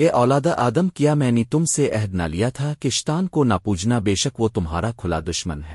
اے اولاد آدم، کیا میں نے تم سے عہد نہ لیا تھا کہ شتان کو نہ پوجنا بے شک وہ تمہارا کھلا دشمن ہے۔